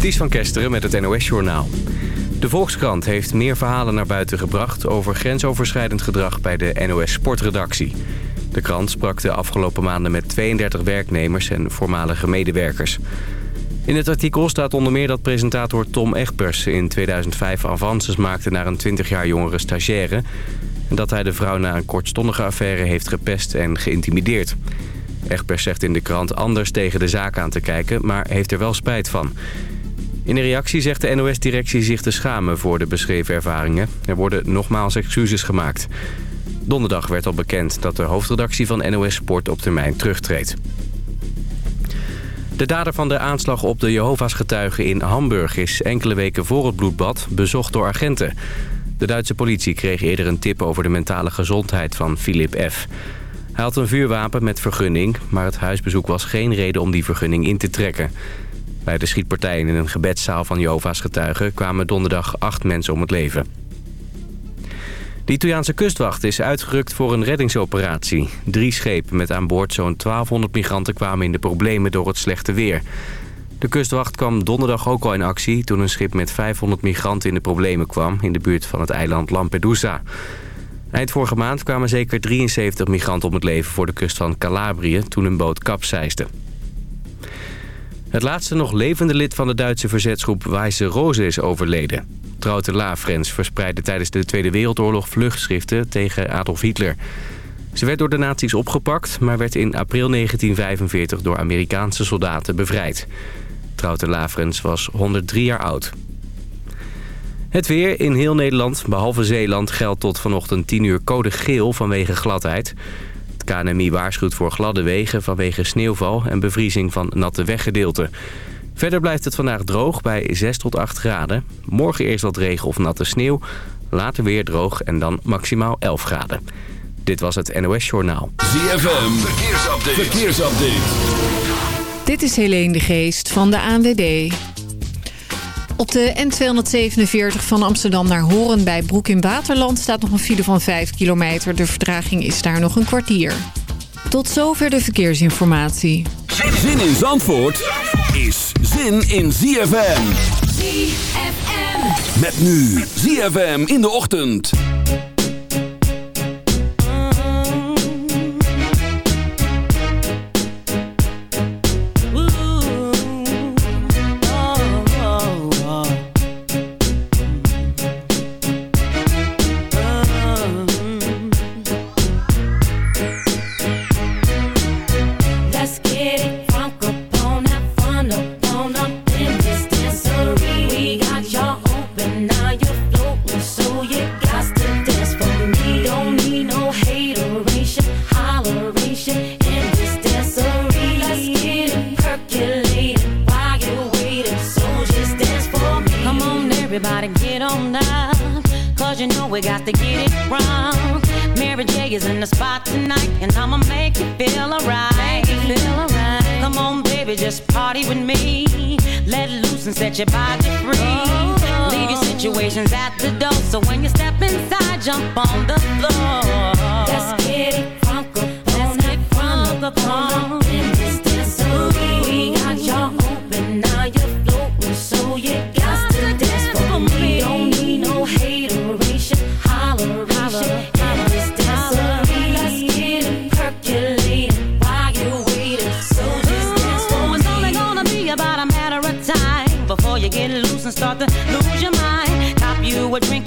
Ties van Kesteren met het NOS-journaal. De Volkskrant heeft meer verhalen naar buiten gebracht... over grensoverschrijdend gedrag bij de NOS-sportredactie. De krant sprak de afgelopen maanden met 32 werknemers en voormalige medewerkers. In het artikel staat onder meer dat presentator Tom Egbers... in 2005 avances maakte naar een 20 jaar jongere stagiaire... en dat hij de vrouw na een kortstondige affaire heeft gepest en geïntimideerd. Egbers zegt in de krant anders tegen de zaak aan te kijken... maar heeft er wel spijt van... In een reactie zegt de NOS-directie zich te schamen voor de beschreven ervaringen. Er worden nogmaals excuses gemaakt. Donderdag werd al bekend dat de hoofdredactie van NOS Sport op termijn terugtreedt. De dader van de aanslag op de Jehovah's getuigen in Hamburg is enkele weken voor het bloedbad bezocht door agenten. De Duitse politie kreeg eerder een tip over de mentale gezondheid van Philip F. Hij had een vuurwapen met vergunning, maar het huisbezoek was geen reden om die vergunning in te trekken. Bij de schietpartijen in een gebedszaal van Jehovah's getuigen kwamen donderdag acht mensen om het leven. De Italiaanse kustwacht is uitgerukt voor een reddingsoperatie. Drie schepen met aan boord zo'n 1200 migranten kwamen in de problemen door het slechte weer. De kustwacht kwam donderdag ook al in actie toen een schip met 500 migranten in de problemen kwam in de buurt van het eiland Lampedusa. Eind vorige maand kwamen zeker 73 migranten om het leven voor de kust van Calabrië toen een boot kapseisde. Het laatste nog levende lid van de Duitse verzetsgroep Weisse Rose is overleden. Trouwte Lafrens verspreidde tijdens de Tweede Wereldoorlog vluchtschriften tegen Adolf Hitler. Ze werd door de nazi's opgepakt, maar werd in april 1945 door Amerikaanse soldaten bevrijd. Trouwte Lafrens was 103 jaar oud. Het weer in heel Nederland, behalve Zeeland, geldt tot vanochtend 10 uur code geel vanwege gladheid. KNMI waarschuwt voor gladde wegen vanwege sneeuwval en bevriezing van natte weggedeelten. Verder blijft het vandaag droog bij 6 tot 8 graden. Morgen eerst wat regen of natte sneeuw. Later weer droog en dan maximaal 11 graden. Dit was het NOS Journaal. ZFM, verkeersupdate. verkeersupdate. Dit is Helene de Geest van de ANWB. Op de N247 van Amsterdam naar Horen bij Broek in Waterland... staat nog een file van 5 kilometer. De vertraging is daar nog een kwartier. Tot zover de verkeersinformatie. Zin in Zandvoort is zin in ZFM. ZFM. Met nu ZFM in de ochtend.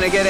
gonna get it.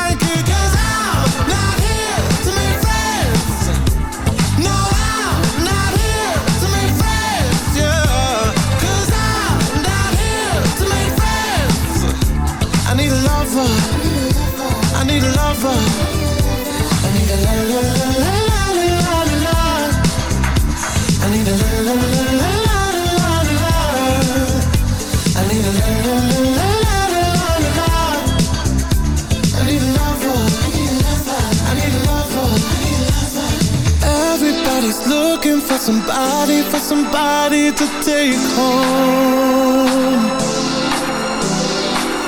somebody, for somebody to take home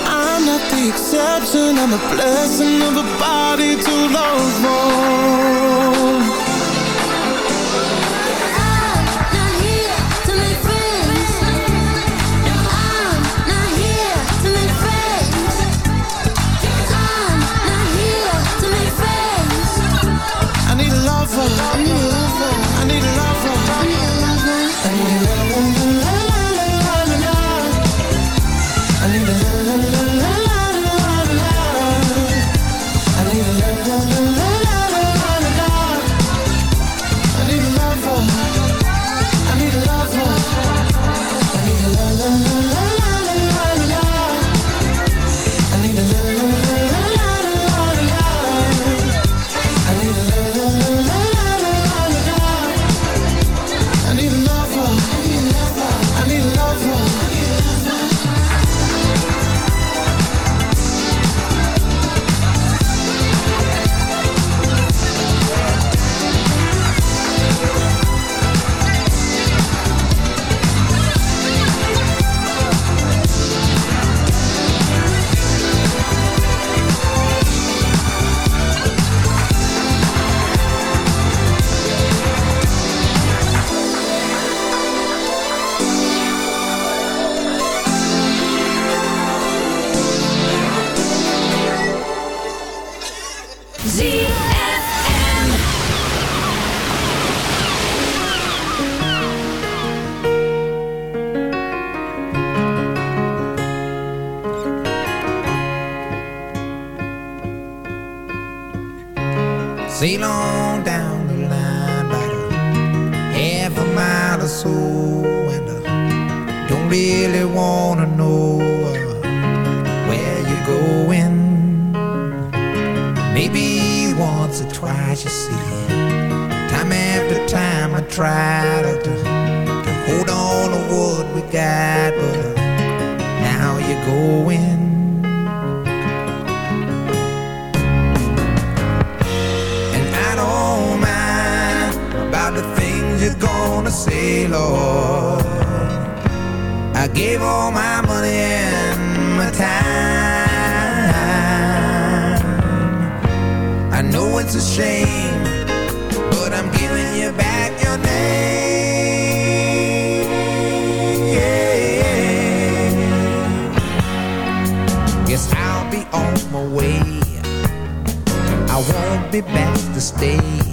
I'm not the exception, I'm a blessing of a Body to love more. it's a shame But I'm giving you back your name. Yes, I'll be on my way. I won't be back to stay.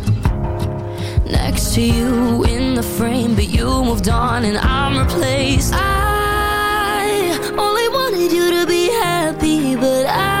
next to you in the frame But you moved on and I'm replaced. I only wanted you to be happy But I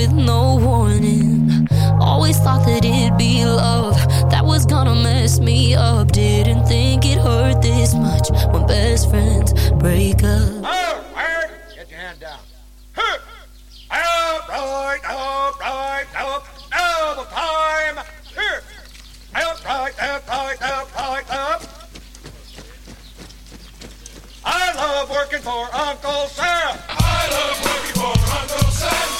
with no warning. Always thought that it'd be love that was gonna mess me up. Didn't think it hurt this much when best friends break up. All right, get your hand down. All right, all right, all right, now the time. Here. All right, all right, all right, all right. I love working for Uncle Sam. I love working for Uncle Sam.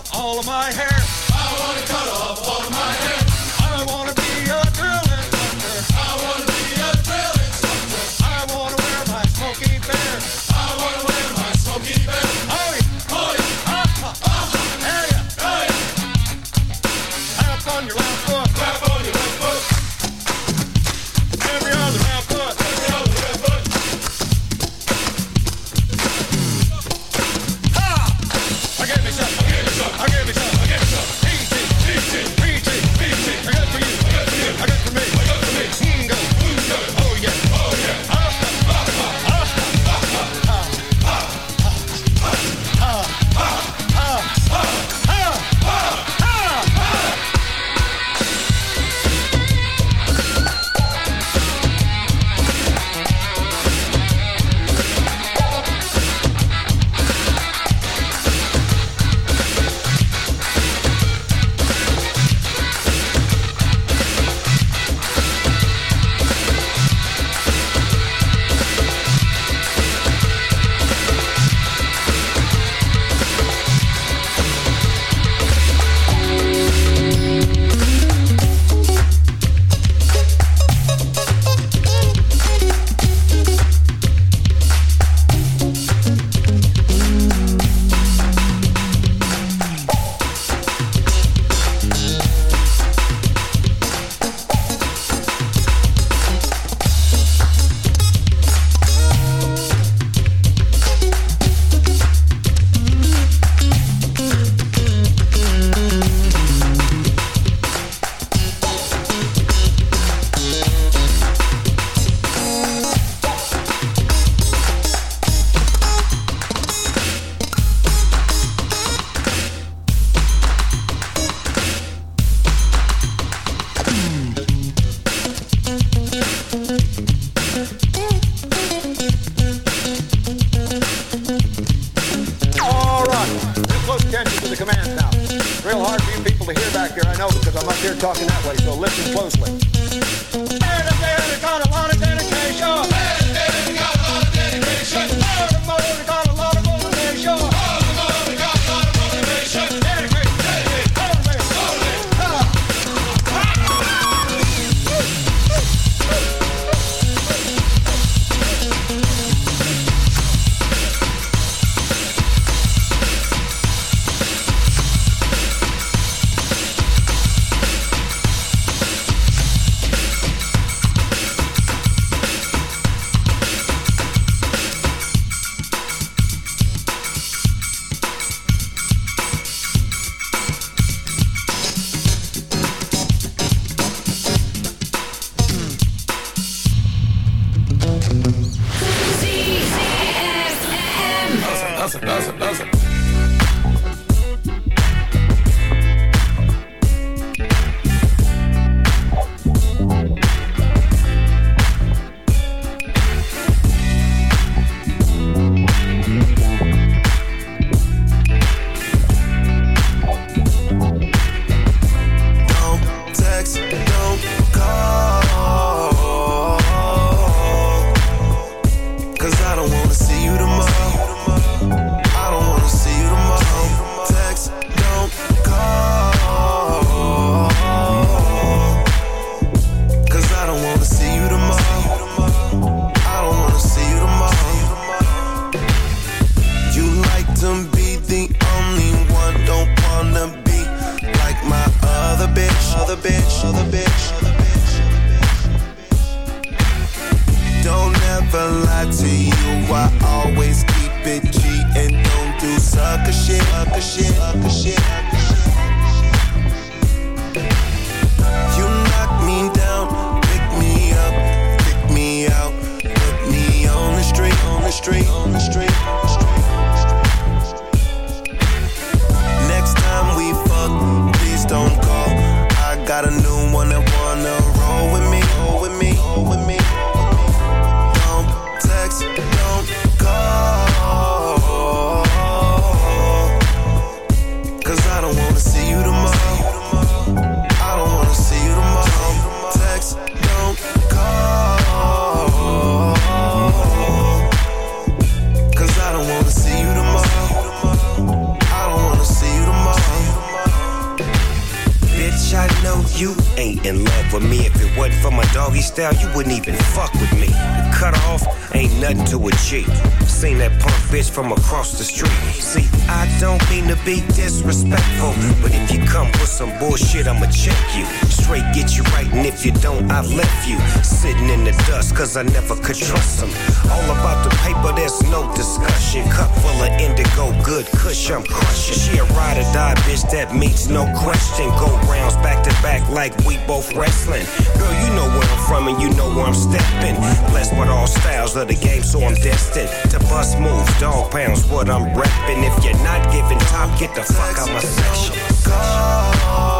out all of my hair. you know where I'm stepping. Blessed with all styles of the game, so I'm destined to bust moves. Dog pounds, what I'm repping. If you're not giving top, get the fuck out my section.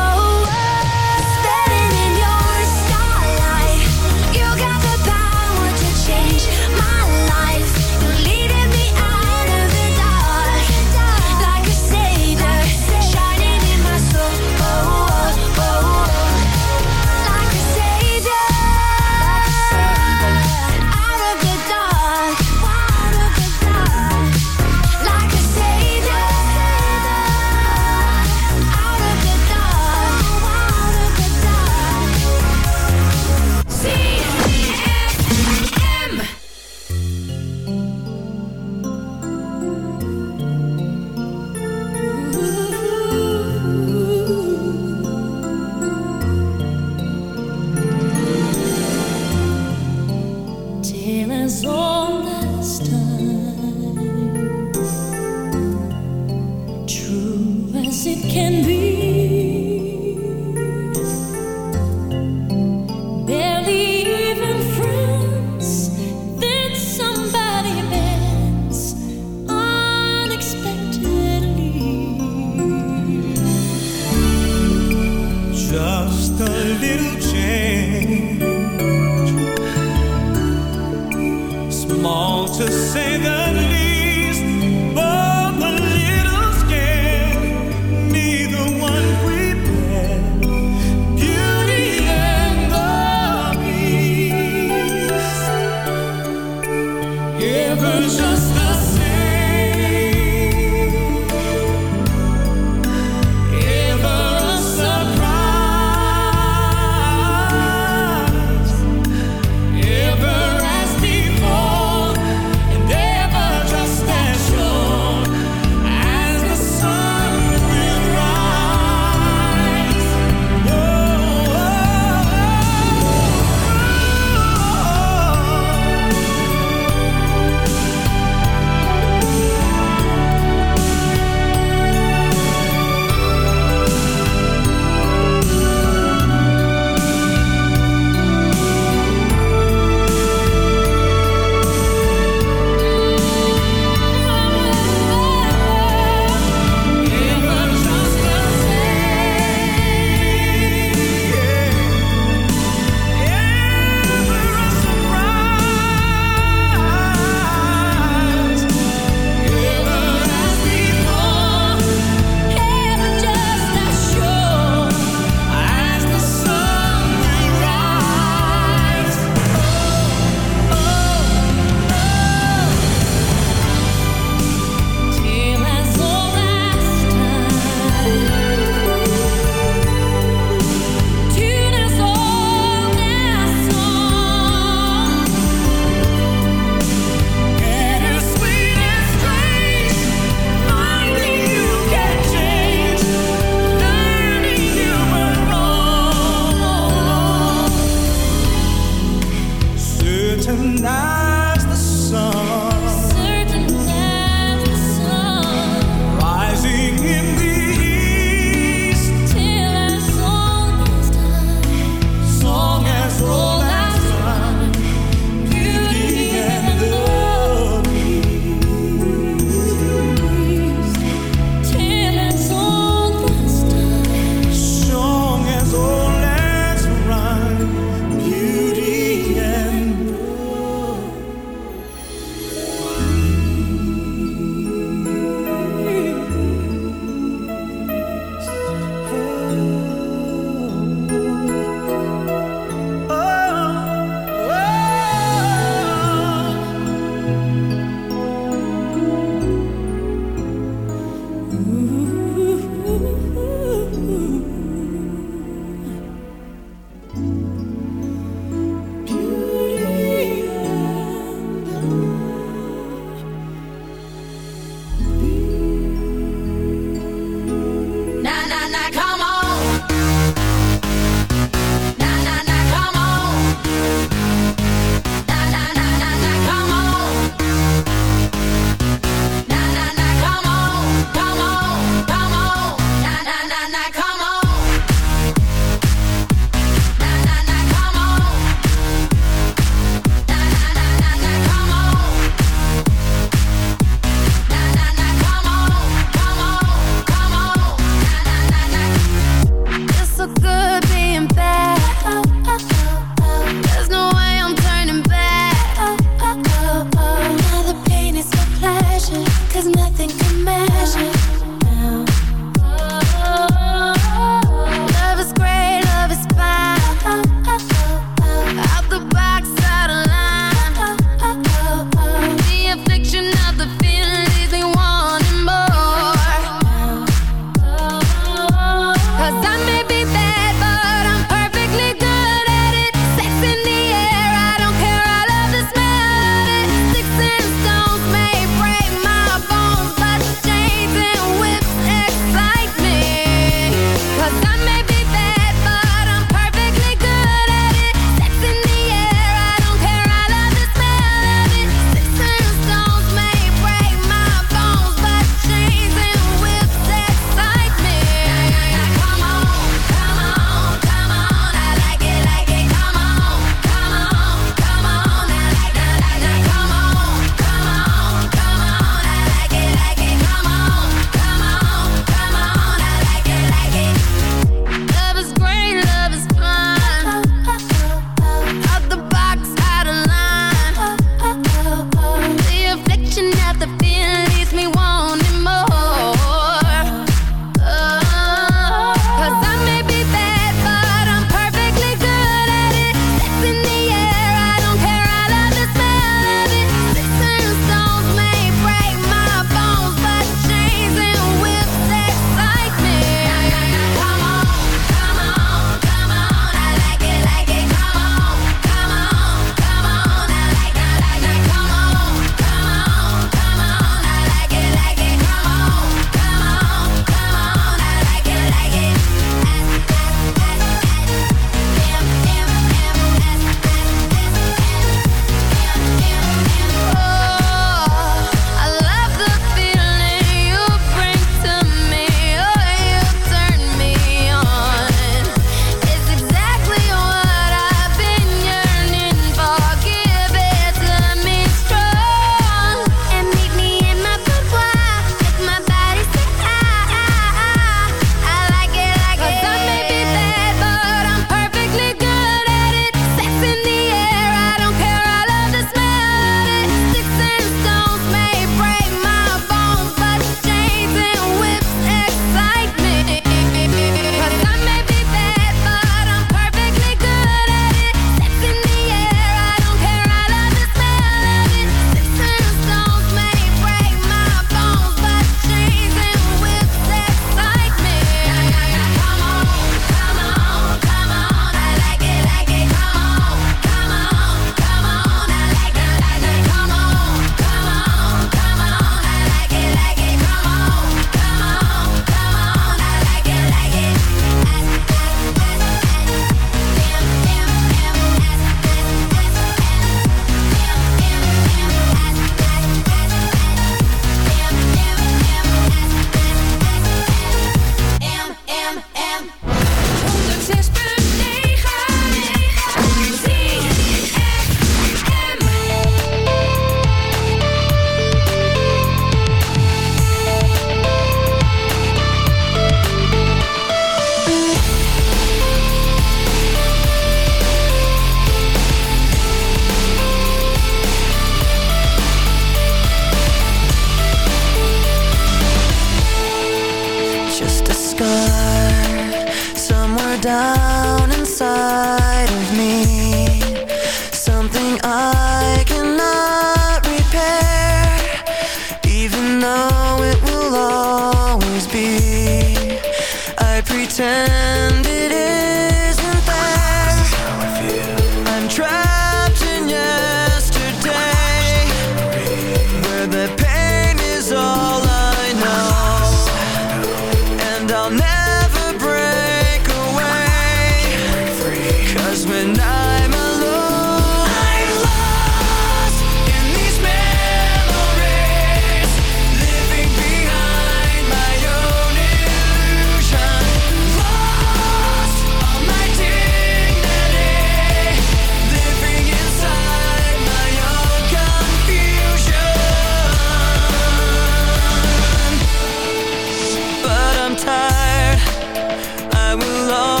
I